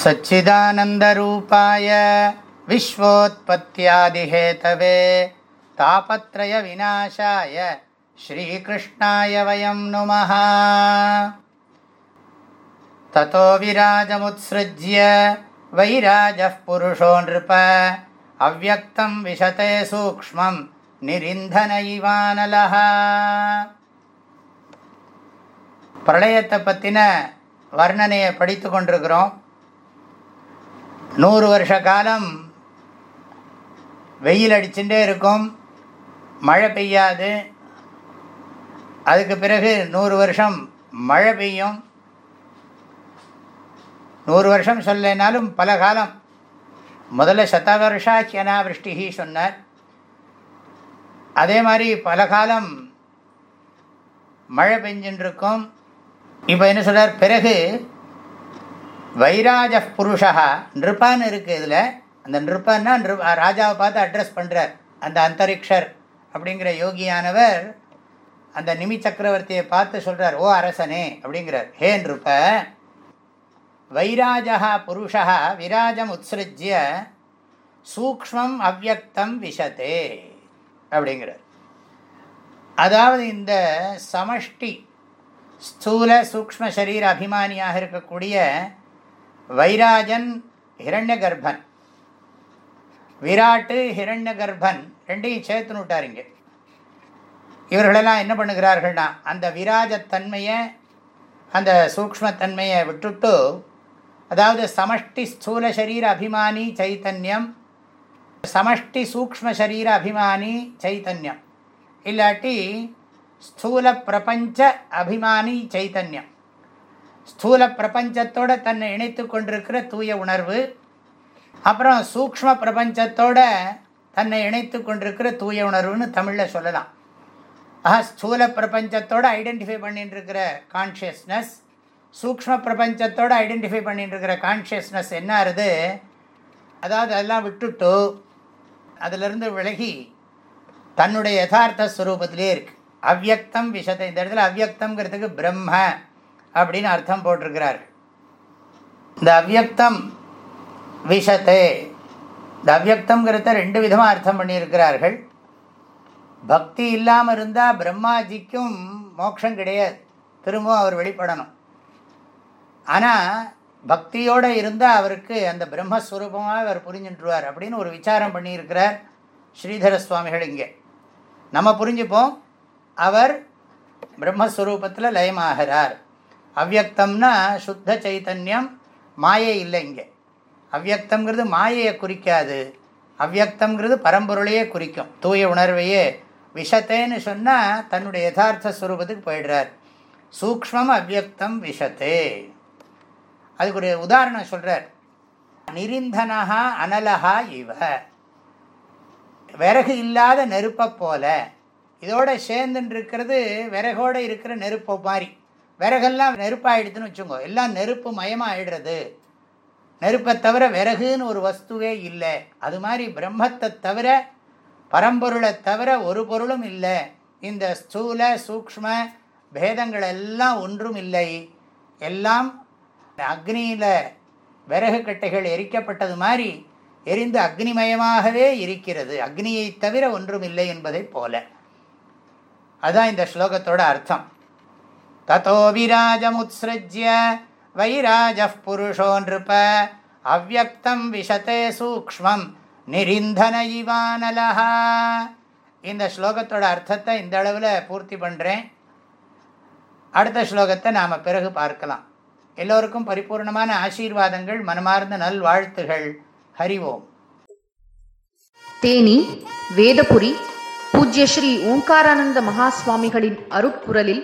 सच्चिदानन्दरूपाय विश्वोत्पत्त्यादिहेतवे तापत्रयविनाशाय श्रीकृष्णाय वयं नुमः ततो विराजमुत्सृज्य वैराजः पुरुषो नृप अव्यक्तं विशते सूक्ष्मं निरिन्धन इवानलः பிரளயத்தை பற்றின வர்ணனையை படித்து கொண்டிருக்கிறோம் நூறு வருஷ காலம் வெயில் அடிச்சுட்டே இருக்கும் மழை பெய்யாது. அதுக்கு பிறகு நூறு வருஷம் மழை பெய்யும். நூறு வருஷம் சொல்லனாலும் பல காலம். முதல்ல சதவருஷா அனாவிருஷ்டி சொன்னார். அதே மாதிரி பல காலம் மழை பெஞ்சுன்னு இருக்கும் இப்போ என்ன சொல்கிறார் பிறகு வைராஜ புருஷா நிருப்பான்னு இருக்குது இதில். அந்த நிருப்பான்னா நிரு ராஜாவை பார்த்து அட்ரஸ் பண்ணுறார் அந்த அந்தரிக்ஷர் அப்படிங்கிற யோகியானவர் அந்த நிமி சக்கரவர்த்தியை பார்த்து சொல்கிறார் ஓ அரசனே அப்படிங்கிறார். ஹே நிருப்ப வைராஜா புருஷா விராஜம் உத்ஸ்ருஜ்ய சூக்மம் அவ்வக்தம் விஷத்தே அப்படிங்கிறார். அதாவது இந்த சமஷ்டி ஸ்தூல சூக்ம சரீர அபிமானியாக இருக்கக்கூடிய வைராஜன் ஹிரண்ய கர்ப்பன் விராட்டு ஹிரண்ய கர்ப்பன் ரெண்டையும் சேர்த்துன்னு விட்டார் இங்கே. இவர்களெல்லாம் என்ன பண்ணுகிறார்கள்னா அந்த விராஜத்தன்மையை அந்த சூக்மத்தன்மையை விட்டுட்டு அதாவது சமஷ்டி ஸ்தூல சரீர அபிமானி சைத்தன்யம் சமஷ்டி சூக்ம சரீர அபிமானி சைத்தன்யம். இல்லாட்டி ஸ்தூல பிரபஞ்ச அபிமானி சைத்தன்யம். ஸ்தூல பிரபஞ்சத்தோடு தன்னை இணைத்து கொண்டிருக்கிற தூய உணர்வு அப்புறம் சூக்ம பிரபஞ்சத்தோட தன்னை இணைத்து கொண்டிருக்கிற தூய உணர்வுன்னு தமிழில் சொல்லலாம். ஆஹா ஸ்தூல பிரபஞ்சத்தோடு ஐடென்டிஃபை பண்ணிட்டு இருக்கிற கான்ஷியஸ்னஸ் சூக்ம பிரபஞ்சத்தோடு ஐடென்டிஃபை பண்ணிட்டு இருக்கிற கான்ஷியஸ்னஸ் என்ன ஆறுது? அதாவது அதெல்லாம் விட்டுட்டு அதிலிருந்து விலகி தன்னுடைய யதார்த்த ஸ்வரூபத்திலே இருக்குது அவ்வக்தம் விஷத்தை. இந்த இடத்துல அவ்வக்தங்கிறதுக்கு பிரம்ம. அப்படின்னு அர்த்தம் போட்டிருக்கிறார். இந்த அவ்வியக்தம் விஷத்தே இந்த அவ்வியக்தங்கிறத ரெண்டு விதமாக அர்த்தம் பண்ணியிருக்கிறார்கள். பக்தி இல்லாமல் இருந்தால் பிரம்மாஜிக்கும் மோட்சம் கிடையாது. திரும்பவும் அவர் வெளிப்படணும். ஆனால் பக்தியோடு இருந்தால் அவருக்கு அந்த பிரம்மஸ்வரூபமாக அவர் புரிஞ்சுட்டுருவார் அப்படின்னு ஒரு விசாரம் பண்ணியிருக்கிறார் ஸ்ரீதர சுவாமிகள் இங்கே. நம்ம புரிஞ்சுப்போம் அவர் பிரம்மஸ்வரூபத்தில் லயமாகிறார். அவ்வக்தம்னா சுத்த சைத்தன்யம் மாயை இல்லை இங்கே. அவ்வக்தங்கிறது மாயையை குறிக்காது. அவ்வக்தங்கிறது பரம்பொருளையே குறிக்கும். தூய உணர்வையே விஷத்தேன்னு சொன்னால் தன்னுடைய யதார்த்த ஸ்வரூபத்துக்கு போயிடுறார். சூக்மம் அவ்வக்தம் விஷத்தே. அதுக்கு ஒரு உதாரணம் சொல்கிறார் நிரிந்தனஹா அனலஹா இவ. விறகு இல்லாத நெருப்பை போல. இதோட சேர்ந்துன்னு இருக்கிறது விறகோடு இருக்கிற நெருப்பை மாதிரி. விறகெல்லாம் நெருப்பாகிடுதுன்னு வச்சுக்கோங்க. எல்லாம் நெருப்பு மயமாக ஆயிடுறது நெருப்பை தவிர விறகுன்னு ஒரு வஸ்துவே இல்லை. அது மாதிரி பிரம்மத்தை தவிர பரம்பொருளை தவிர ஒரு பொருளும் இல்லை. இந்த ஸ்தூல சூக்ம பேதங்கள் எல்லாம் ஒன்றும் இல்லை. எல்லாம் அக்னியில் விறகு கட்டைகள் எரிக்கப்பட்டது மாதிரி எரிந்து அக்னிமயமாகவே இருக்கிறது. அக்னியை தவிர ஒன்றும் இல்லை என்பதைப் போல. அதுதான் இந்த ஸ்லோகத்தோட அர்த்தம். ததோ விராஜமுத்ஸ்ருஜ்ய வைராஜ புருஷோ நிருப அவ்வக்தம் விஷத்தே சூக்மம் நிரிந்தன இவானலஹா. இந்த ஸ்லோகத்தோட அர்த்தத்தை இந்த அளவில் பூர்த்தி பண்ணுறேன் அடுத்த ஸ்லோகத்தை நாம் பிறகு பார்க்கலாம். எல்லோருக்கும் பரிபூர்ணமான ஆசீர்வாதங்கள் மனமார்ந்த நல்வாழ்த்துகள். ஹரி ஹரிவோம் தேனி வேதபுரி பூஜ்ய ஸ்ரீ ஓங்காரானந்த மகாஸ்வாமிகளின் அருப்புரலில்